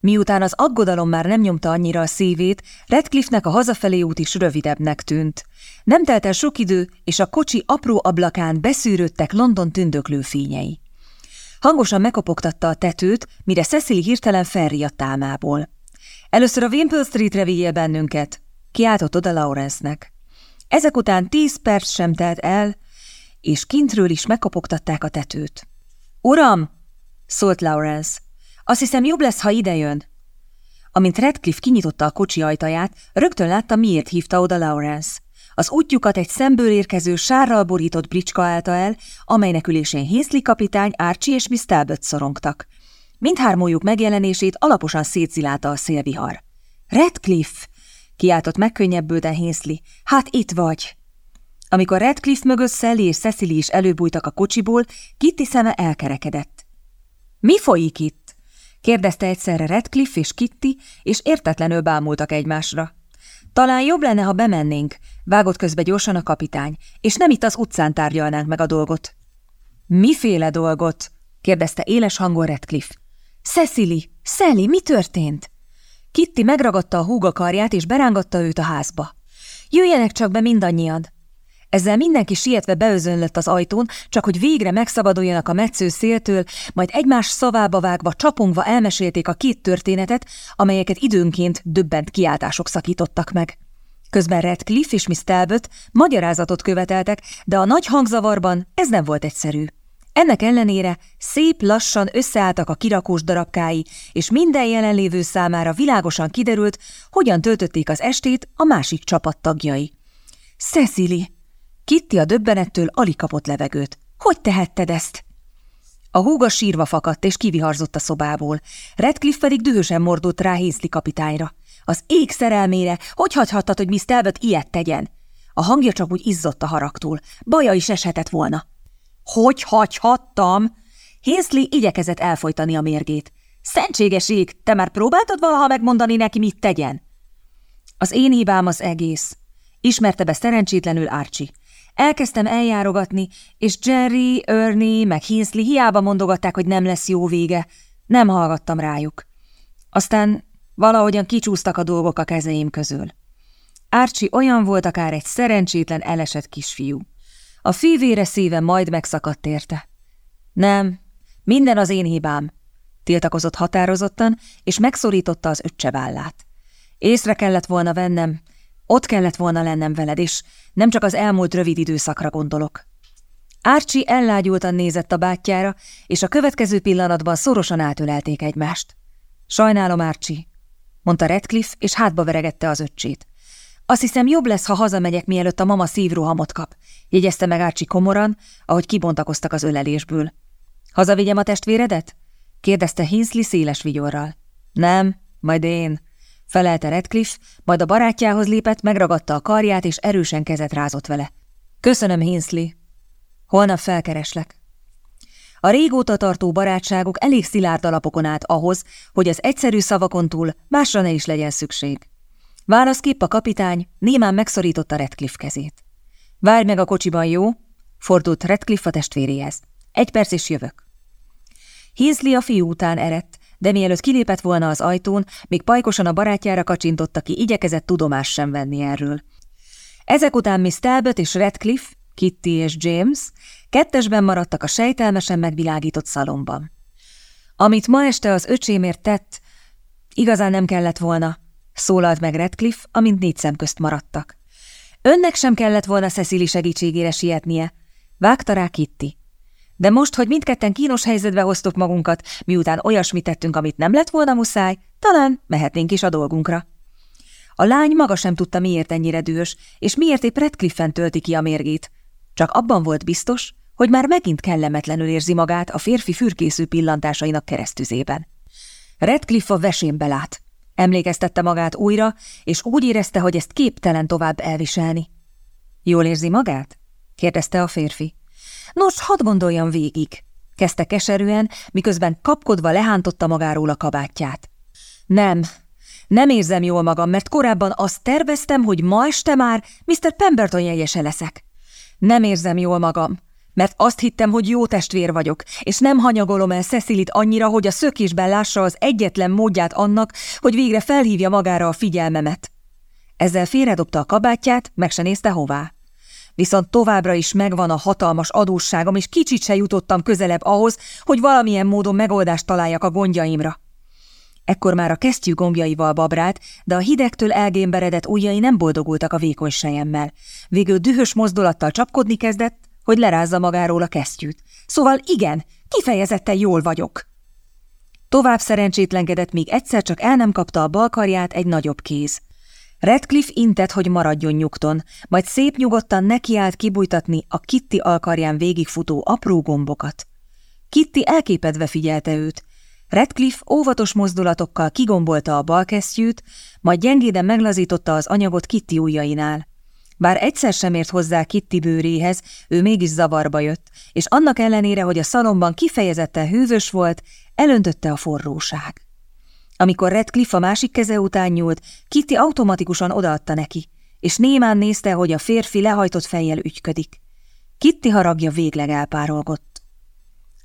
Miután az aggodalom már nem nyomta annyira a szívét, Redcliffe-nek a hazafelé út is rövidebbnek tűnt. Nem telt el sok idő, és a kocsi apró ablakán beszűrődtek London tündöklő fényei. Hangosan megkopogtatta a tetőt, mire Cecily hirtelen felriadt álmából. Először a Wimple Streetre vigyél bennünket, kiáltott oda Lawrence-nek. Ezek után tíz perc sem telt el, és kintről is megkopogtatták a tetőt. Uram! szólt Lawrence. Azt hiszem jobb lesz, ha idejön. Amint Redcliffe kinyitotta a kocsi ajtaját, rögtön látta, miért hívta oda Lawrence. Az útjukat egy szemből érkező sárral borított bricska állta el, amelynek ülésén Hészli kapitány, Archie és Miss Talbot szorongtak. Mindhármójuk megjelenését alaposan szétszilálta a szélvihar. Redcliffe! kiáltott megkönnyebbülten Hészli. Hát itt vagy! Amikor Redcliffe mögött Sally és Cecily is előbújtak a kocsiból, Kitty szeme elkerekedett. Mi folyik itt? Kérdezte egyszerre Redcliffe és Kitty, és értetlenül bámultak egymásra. Talán jobb lenne, ha bemennénk, vágott közbe gyorsan a kapitány, és nem itt az utcán tárgyalnánk meg a dolgot. Miféle dolgot? kérdezte éles hangon Redcliffe. Cecily, Sally, mi történt? Kitty megragadta a húga karját, és berángatta őt a házba. Jöjjenek csak be mindannyian! Ezzel mindenki sietve beözönlött az ajtón, csak hogy végre megszabaduljanak a metsző széltől, majd egymás szavába vágva, csapongva elmesélték a két történetet, amelyeket időnként döbbent kiáltások szakítottak meg. Közben Redcliffe és Miss Talbot magyarázatot követeltek, de a nagy hangzavarban ez nem volt egyszerű. Ennek ellenére szép lassan összeálltak a kirakós darabkái, és minden jelenlévő számára világosan kiderült, hogyan töltötték az estét a másik csapat tagjai. Cecily! Kitty a döbbenettől alig kapott levegőt. Hogy tehetted ezt? A húga sírva fakadt és kiviharzott a szobából. Redcliffe pedig dühösen mordult rá Hészli kapitányra. Az ég szerelmére, hogy hagyhattad, hogy Miss Talbot ilyet tegyen? A hangja csak úgy izzott a haragtól. Baja is eshetett volna. Hogy hagyhattam? Hészli igyekezett elfolytani a mérgét. Szentséges ég, te már próbáltad valaha megmondani neki, mit tegyen? Az én hibám az egész. Ismerte be szerencsétlenül Archie. Elkezdtem eljárogatni, és Jerry, Ernie, meg Hinsley hiába mondogatták, hogy nem lesz jó vége. Nem hallgattam rájuk. Aztán valahogyan kicsúsztak a dolgok a kezeim közül. Árcsi olyan volt akár egy szerencsétlen elesett kisfiú. A fivére szíve majd megszakadt érte. Nem, minden az én hibám, tiltakozott határozottan, és megszorította az öccse vállát. Észre kellett volna vennem, ott kellett volna lennem veled, és nem csak az elmúlt rövid időszakra gondolok. Árcsi ellágyultan nézett a bátyjára, és a következő pillanatban szorosan átölelték egymást. Sajnálom, Árcsi, mondta Redcliffe, és hátba veregette az öccsét. Azt hiszem, jobb lesz, ha hazamegyek, mielőtt a mama szívrohamot kap, jegyezte meg Árcsi komoran, ahogy kibontakoztak az ölelésből. Hazavigyem a testvéredet? kérdezte Hinsley széles vigyorral. Nem, majd én, felelte Redcliffe, majd a barátjához lépett, megragadta a karját, és erősen kezet rázott vele. Köszönöm, Hinsley. Holnap felkereslek. A régóta tartó barátságok elég szilárd alapokon át ahhoz, hogy az egyszerű szavakon túl másra ne is legyen szükség. Válaszképp a kapitány némán megszorította Redcliffe kezét. Várj meg a kocsiban, jó? Fordult Redcliffe a testvéréhez. Egy perc és jövök. Hinsley a fiú után erett, de mielőtt kilépett volna az ajtón, még pajkosan a barátjára kacsintott, ki igyekezett tudomás sem venni erről. Ezek után Miss Talbot és Redcliffe, Kitty és James kettesben maradtak a sejtelmesen megvilágított szalomban. Amit ma este az öcsémért tett, igazán nem kellett volna, szólalt meg Redcliffe, amint négy szem közt maradtak. Önnek sem kellett volna Cecily segítségére sietnie, vágta rá Kitty. De most, hogy mindketten kínos helyzetbe hoztuk magunkat, miután olyasmit tettünk, amit nem lett volna muszáj, talán mehetnénk is a dolgunkra. A lány maga sem tudta, miért ennyire dühös, és miért épp Redcliffe-en tölti ki a mérgét. Csak abban volt biztos, hogy már megint kellemetlenül érzi magát a férfi fürkésző pillantásainak keresztüzében. Redcliffe a vesénbe lát. Emlékeztette magát újra, és úgy érezte, hogy ezt képtelen tovább elviselni. Jól érzi magát? kérdezte a férfi. Nos, hadd gondoljam végig, kezdte keserűen, miközben kapkodva lehántotta magáról a kabátját. Nem, nem érzem jól magam, mert korábban azt terveztem, hogy ma este már Mr. Pemberton jegyese leszek. Nem érzem jól magam, mert azt hittem, hogy jó testvér vagyok, és nem hanyagolom el Cecilit annyira, hogy a szökésben lássa az egyetlen módját annak, hogy végre felhívja magára a figyelmemet. Ezzel félredobta a kabátját, meg se nézte hová. Viszont továbbra is megvan a hatalmas adósságom, és kicsit se jutottam közelebb ahhoz, hogy valamilyen módon megoldást találjak a gondjaimra. Ekkor már a kesztyű gombjaival babrált, de a hidegtől elgémberedett ujjai nem boldogultak a vékony sejemmel. Végül dühös mozdulattal csapkodni kezdett, hogy lerázza magáról a kesztyűt. Szóval igen, kifejezetten jól vagyok. Tovább szerencsétlenkedett, míg egyszer csak el nem kapta a balkarját egy nagyobb kéz. Redcliffe intett, hogy maradjon nyugton, majd szép nyugodtan nekiállt kibújtatni a Kitty alkarján végigfutó apró gombokat. Kitty elképedve figyelte őt, Redcliffe óvatos mozdulatokkal kigombolta a balkesztyűt, majd gyengéden meglazította az anyagot Kitty ujjainál. Bár egyszer sem ért hozzá Kitty bőréhez, ő mégis zavarba jött, és annak ellenére, hogy a szalomban kifejezetten hűvös volt, elöntötte a forróság. Amikor Redcliffe a másik keze után nyúlt, Kitty automatikusan odaadta neki, és némán nézte, hogy a férfi lehajtott fejjel ügyködik. Kitty haragja végleg elpárolgott.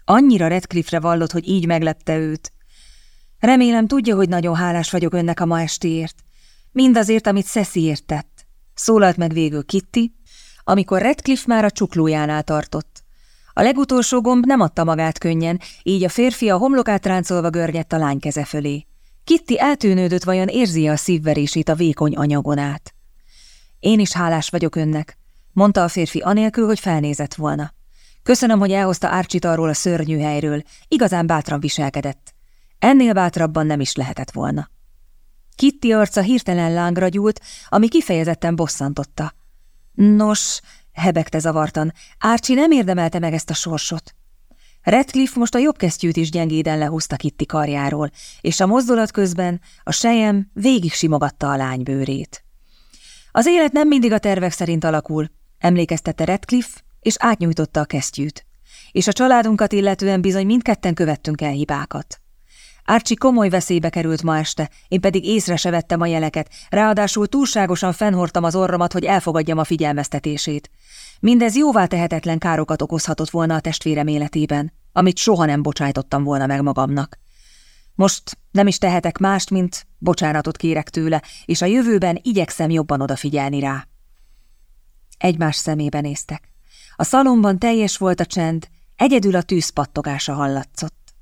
Annyira Redcliffe-re vallott, hogy így meglepte őt. Remélem tudja, hogy nagyon hálás vagyok önnek a ma estiért. Mindazért, amit Szeszi értett. Szólalt meg végül Kitty, amikor Redcliffe már a csuklójánál tartott. A legutolsó gomb nem adta magát könnyen, így a férfi a homlokát ráncolva görnyett a lány keze fölé. Kitty eltűnődött, vajon érzi a szívverését a vékony anyagon át. Én is hálás vagyok önnek, mondta a férfi anélkül, hogy felnézett volna. Köszönöm, hogy elhozta Árcsit arról a szörnyű helyről. Igazán bátran viselkedett. Ennél bátrabban nem is lehetett volna. Kitty arca hirtelen lángra gyúlt, ami kifejezetten bosszantotta. Nos, hebegte zavartan, Árcsi nem érdemelte meg ezt a sorsot. Redcliffe most a jobb kesztyűt is gyengéden lehúzta Kitty karjáról, és a mozdulat közben a sejem végig simogatta a lány bőrét. Az élet nem mindig a tervek szerint alakul, emlékeztette Redcliffe, és átnyújtotta a kesztyűt. És a családunkat illetően bizony mindketten követtünk el hibákat. Árcsi komoly veszélybe került ma este, én pedig észre se vettem a jeleket, ráadásul túlságosan fennhordtam az orromat, hogy elfogadjam a figyelmeztetését. Mindez jóvá tehetetlen károkat okozhatott volna a testvérem életében, amit soha nem bocsájtottam volna meg magamnak. Most nem is tehetek mást, mint bocsánatot kérek tőle, és a jövőben igyekszem jobban odafigyelni rá. Egymás szemébe néztek. A szalomban teljes volt a csend, egyedül a tűz pattogása hallatszott.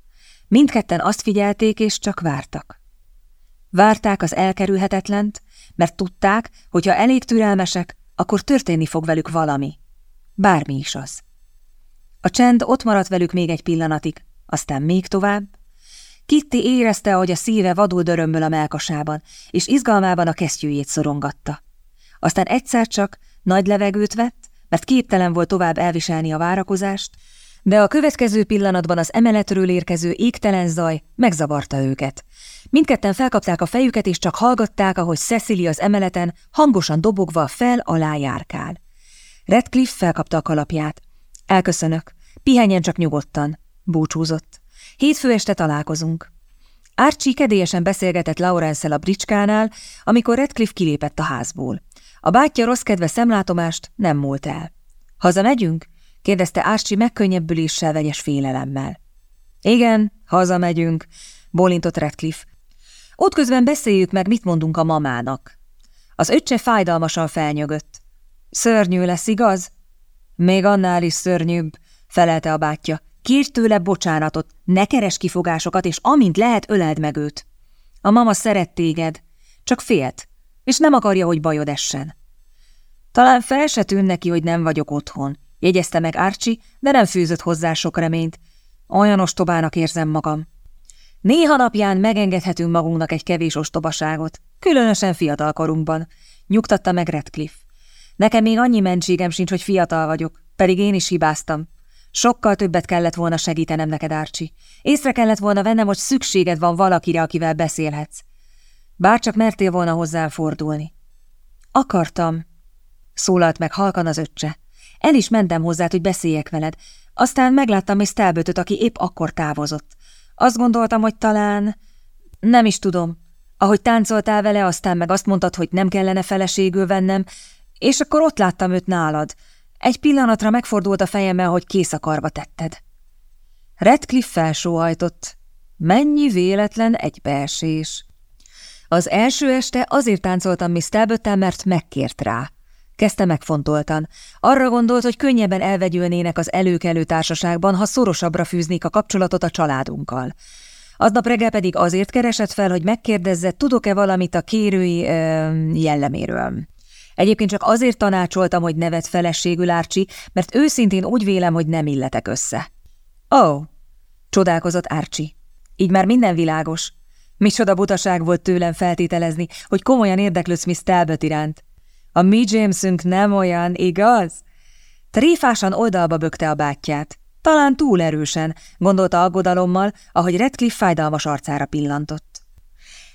Mindketten azt figyelték, és csak vártak. Várták az elkerülhetetlent, mert tudták, hogy ha elég türelmesek, akkor történni fog velük valami. Bármi is az. A csend ott maradt velük még egy pillanatig, aztán még tovább. Kitty érezte, hogy a szíve vadul dörömböl a melkasában, és izgalmában a kesztyűjét szorongatta. Aztán egyszer csak nagy levegőt vett, mert képtelen volt tovább elviselni a várakozást, de a következő pillanatban az emeletről érkező égtelen zaj megzavarta őket. Mindketten felkapták a fejüket, és csak hallgatták, ahogy Cecily az emeleten hangosan dobogva fel-alá járkál. Redcliffe felkapta a kalapját. Elköszönök. Pihenjen csak nyugodtan. Búcsúzott. Hétfő este találkozunk. Archie kedélyesen beszélgetett laurence a bricskánál, amikor Redcliffe kilépett a házból. A bátyja rossz kedve szemlátomást nem múlt el. Haza megyünk? kérdezte Ástri megkönnyebbüléssel vegyes félelemmel. Igen, haza megyünk, bólintott Redcliffe. Útközben beszéljük meg, mit mondunk a mamának. Az öccse fájdalmasan felnyögött. Szörnyű lesz, igaz? Még annál is szörnyűbb, felelte a bátyja. Kérj tőle bocsánatot, ne keres kifogásokat, és amint lehet, öleld meg őt. A mama szeret téged, csak félt, és nem akarja, hogy bajod essen. Talán fel se tűn neki, hogy nem vagyok otthon, jegyezte meg Archie, de nem fűzött hozzá sok reményt. Olyan ostobának érzem magam. Néha napján megengedhetünk magunknak egy kevés ostobaságot, különösen fiatal korunkban, nyugtatta meg Redcliffe. Nekem még annyi mentségem sincs, hogy fiatal vagyok, pedig én is hibáztam. Sokkal többet kellett volna segítenem neked, Archie. Észre kellett volna vennem, hogy szükséged van valakire, akivel beszélhetsz. Bárcsak mertél volna hozzám fordulni. Akartam, szólalt meg halkan az öccse. El is mentem hozzá, hogy beszéljek veled. Aztán megláttam Miss Talbotot, aki épp akkor távozott. Azt gondoltam, hogy talán... Nem is tudom. Ahogy táncoltál vele, aztán meg azt mondtad, hogy nem kellene feleségül vennem, és akkor ott láttam őt nálad. Egy pillanatra megfordult a fejemmel, hogy kész a karba tetted. Redcliffe felsóhajtott. Mennyi véletlen egybeesés. Az első este azért táncoltam Miss talbot mert megkért rá. Kezdte megfontoltan. Arra gondolt, hogy könnyebben elvegyülnének az előkelő társaságban, ha szorosabbra fűznék a kapcsolatot a családunkkal. Aznap reggel pedig azért keresett fel, hogy megkérdezze, tudok-e valamit a kérői ö, jelleméről. Egyébként csak azért tanácsoltam, hogy nevet feleségül Árcsi, mert őszintén úgy vélem, hogy nem illetek össze. Ó, oh, csodálkozott Árcsi. Így már minden világos. Micsoda butaság volt tőlem feltételezni, hogy komolyan érdeklődsz Miss Talbot iránt. A mi Jamesünk nem olyan, igaz? Tréfásan oldalba bökte a bátyját. Talán túl erősen, gondolta aggodalommal, ahogy Redcliffe fájdalmas arcára pillantott.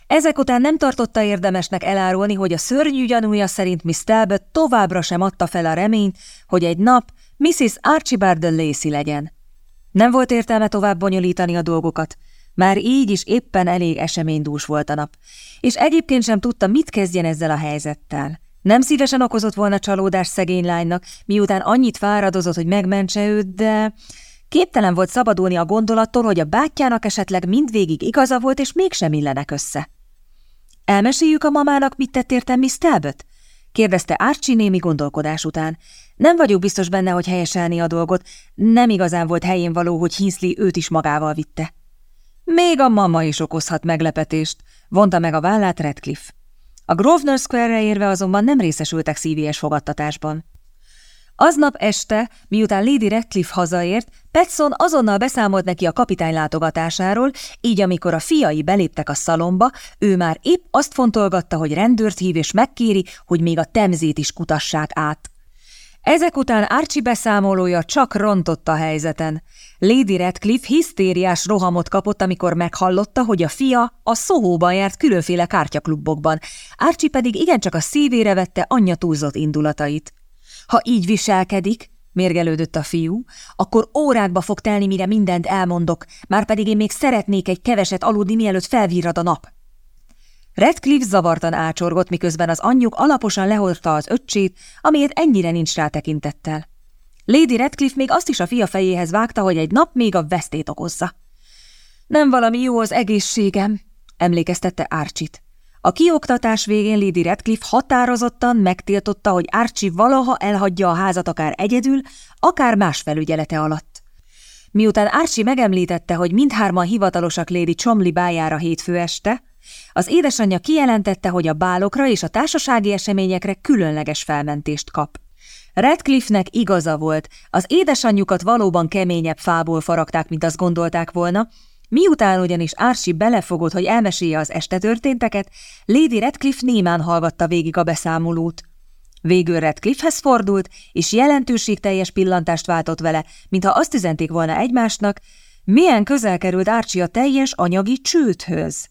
Ezek után nem tartotta érdemesnek elárulni, hogy a szörnyű gyanúja szerint Miss Talbot továbbra sem adta fel a reményt, hogy egy nap Mrs. Archibald Lacey legyen. Nem volt értelme tovább bonyolítani a dolgokat, már így is éppen elég eseménydús volt a nap, és egyébként sem tudta, mit kezdjen ezzel a helyzettel. Nem szívesen okozott volna csalódás szegény lánynak, miután annyit fáradozott, hogy megmentse őt, de képtelen volt szabadulni a gondolattól, hogy a bátyjának esetleg mindvégig igaza volt, és mégsem illenek össze. Elmeséljük a mamának, mit tett értem Miss Talbot? kérdezte Archie némi gondolkodás után. Nem vagyok biztos benne, hogy helyeselni a dolgot. Nem igazán volt helyén való, hogy Hinsley őt is magával vitte. Még a mama is okozhat meglepetést, vonta meg a vállát Redcliffe. A Grosvenor Square-re érve azonban nem részesültek szívélyes fogadtatásban. Aznap este, miután Lady Redcliffe hazaért, Petson azonnal beszámolt neki a kapitány látogatásáról, így amikor a fiai beléptek a szalomba, ő már épp azt fontolgatta, hogy rendőrt hív és megkéri, hogy még a temzét is kutassák át. Ezek után Archie beszámolója csak rontott a helyzeten. Lady Redcliffe hisztériás rohamot kapott, amikor meghallotta, hogy a fia a Szóhóban járt különféle kártyaklubokban, Archie pedig igencsak a szívére vette anyja túlzott indulatait. Ha így viselkedik, mérgelődött a fiú, akkor órákba fog telni, mire mindent elmondok, már pedig én még szeretnék egy keveset aludni, mielőtt felvirrad a nap. Redcliffe zavartan ácsorgott, miközben az anyjuk alaposan lehordta az öccsét, amiért ennyire nincs rá tekintettel. Lady Redcliffe még azt is a fia fejéhez vágta, hogy egy nap még a vesztét okozza. Nem valami jó az egészségem, emlékeztette Árcsit. A kioktatás végén Lady Redcliffe határozottan megtiltotta, hogy Archie valaha elhagyja a házat akár egyedül, akár más felügyelete alatt. Miután Archie megemlítette, hogy mindhárman hivatalosak Lady Chomley bájára hétfő este, az édesanyja kijelentette, hogy a bálokra és a társasági eseményekre különleges felmentést kap. Redcliffe-nek igaza volt, az édesanyjukat valóban keményebb fából faragták, mint azt gondolták volna, miután ugyanis Archie belefogott, hogy elmesélje az este történteket, Lady Redcliffe némán hallgatta végig a beszámolót. Végül Redcliffehez fordult, és jelentőségteljes pillantást váltott vele, mintha azt üzenték volna egymásnak, milyen közel került Archie a teljes anyagi csőthöz.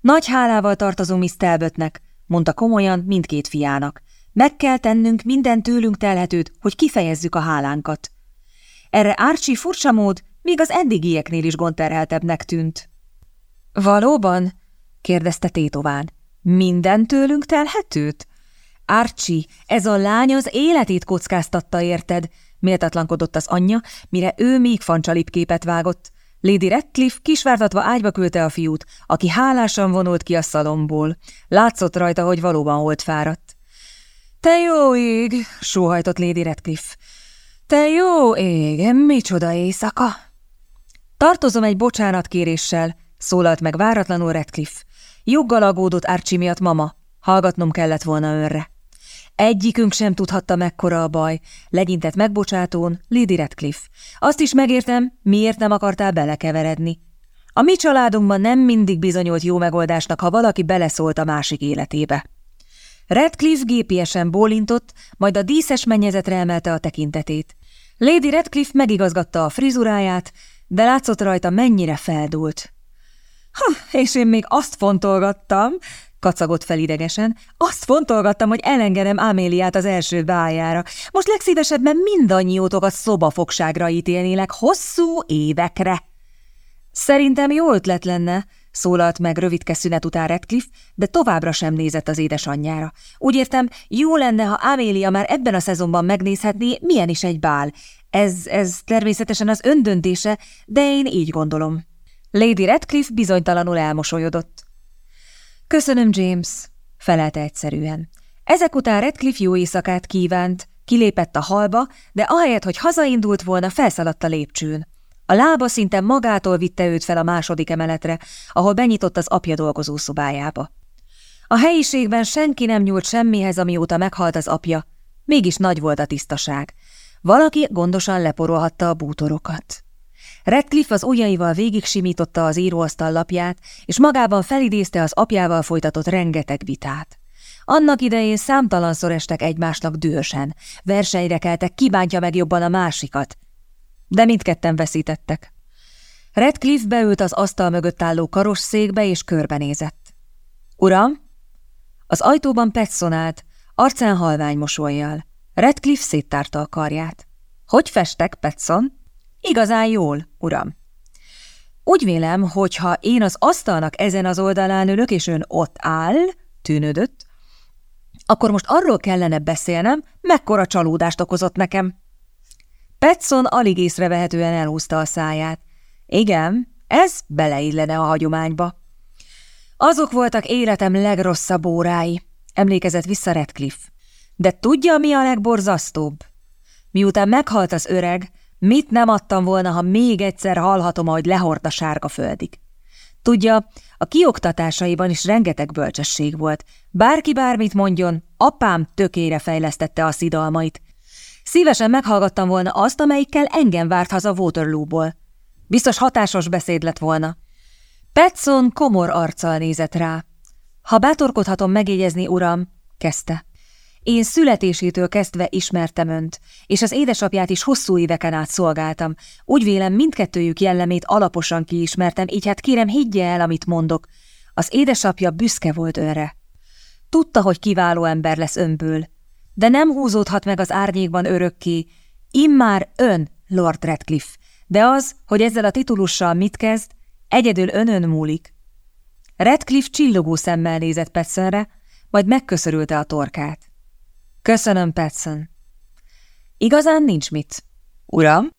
Nagy hálával tartozunk Miss Talbotnek, mondta komolyan mindkét fiának. Meg kell tennünk minden tőlünk telhetőt, hogy kifejezzük a hálánkat. Erre Archie furcsa mód, még az eddigieknél is gondterheltebbnek tűnt. Valóban? kérdezte tétován. Minden tőlünk telhetőt? Archie, ez a lány az életét kockáztatta, érted? Méltatlankodott az anyja, mire ő még fancsalip képet vágott. Lady Redcliffe kisvártatva ágyba küldte a fiút, aki hálásan vonult ki a szalomból. Látszott rajta, hogy valóban volt fáradt. Te jó ég, sóhajtott Lady Redcliffe. Te jó ég, micsoda éjszaka! Tartozom egy bocsánatkéréssel, szólalt meg váratlanul Redcliffe. Joggal aggódott Archie miatt mama, hallgatnom kellett volna önre. Egyikünk sem tudhatta mekkora a baj, legyintett megbocsátón Lady Redcliffe. Azt is megértem, miért nem akartál belekeveredni. A mi családunkban nem mindig bizonyult jó megoldásnak, ha valaki beleszólt a másik életébe. Redcliffe gépiesen bólintott, majd a díszes mennyezetre emelte a tekintetét. Lady Redcliffe megigazgatta a frizuráját, de látszott rajta mennyire feldult. Ha, és én még azt fontolgattam, kacagott fel idegesen, azt fontolgattam, hogy elengedem Améliát az első bájára. Most legszívesebben mindannyiótokat szobafogságra ítélnélek hosszú évekre. Szerintem jó ötlet lenne, szólalt meg rövidke szünet után Redcliffe, de továbbra sem nézett az édesanyjára. Úgy értem, jó lenne, ha Amélia már ebben a szezonban megnézhetné, milyen is egy bál. Ez, ez természetesen az öndöntése, de én így gondolom. Lady Redcliffe bizonytalanul elmosolyodott. Köszönöm, James, felelte egyszerűen. Ezek után Redcliffe jó éjszakát kívánt, kilépett a halba, de ahelyett, hogy hazaindult volna, felszaladt a lépcsőn. A lába szinte magától vitte őt fel a második emeletre, ahol benyitott az apja dolgozó szobájába. A helyiségben senki nem nyúlt semmihez, amióta meghalt az apja, mégis nagy volt a tisztaság. Valaki gondosan leporolhatta a bútorokat. Redcliffe az ujjaival végig simította az íróasztal lapját, és magában felidézte az apjával folytatott rengeteg vitát. Annak idején számtalanszor estek egymásnak dühösen, versenyre keltek, kibántja meg jobban a másikat, de mindketten veszítettek. Redcliffe beült az asztal mögött álló karosszékbe és körbenézett. Uram? Az ajtóban Petson állt, arcán halvány mosolyjal. Redcliffe széttárta a karját. Hogy festek, Petson? Igazán jól, uram. Úgy vélem, hogy ha én az asztalnak ezen az oldalán ülök, és ön ott áll, tűnődött, akkor most arról kellene beszélnem, mekkora csalódást okozott nekem. Petson alig észrevehetően elhúzta a száját. Igen, ez beleillene a hagyományba. Azok voltak életem legrosszabb órái, emlékezett vissza Redcliffe. De tudja, mi a legborzasztóbb? Miután meghalt az öreg, mit nem adtam volna, ha még egyszer hallhatom, ahogy lehord a sárga földig. Tudja, a kioktatásaiban is rengeteg bölcsesség volt. Bárki bármit mondjon, apám tökére fejlesztette a szidalmait, Szívesen meghallgattam volna azt, amelyikkel engem várt haza Waterloo-ból. Biztos hatásos beszéd lett volna. Petson komor arccal nézett rá. Ha bátorkodhatom megjegyezni, uram, kezdte. Én születésétől kezdve ismertem önt, és az édesapját is hosszú éveken át szolgáltam. Úgy vélem, mindkettőjük jellemét alaposan kiismertem, így hát kérem, higgye el, amit mondok. Az édesapja büszke volt önre. Tudta, hogy kiváló ember lesz önből, de nem húzódhat meg az árnyékban örökké. Immár ön, Lord Redcliffe, de az, hogy ezzel a titulussal mit kezd, egyedül önön múlik. Redcliffe csillogó szemmel nézett Petsonre, majd megköszörülte a torkát. Köszönöm, Petson. Igazán nincs mit. Uram?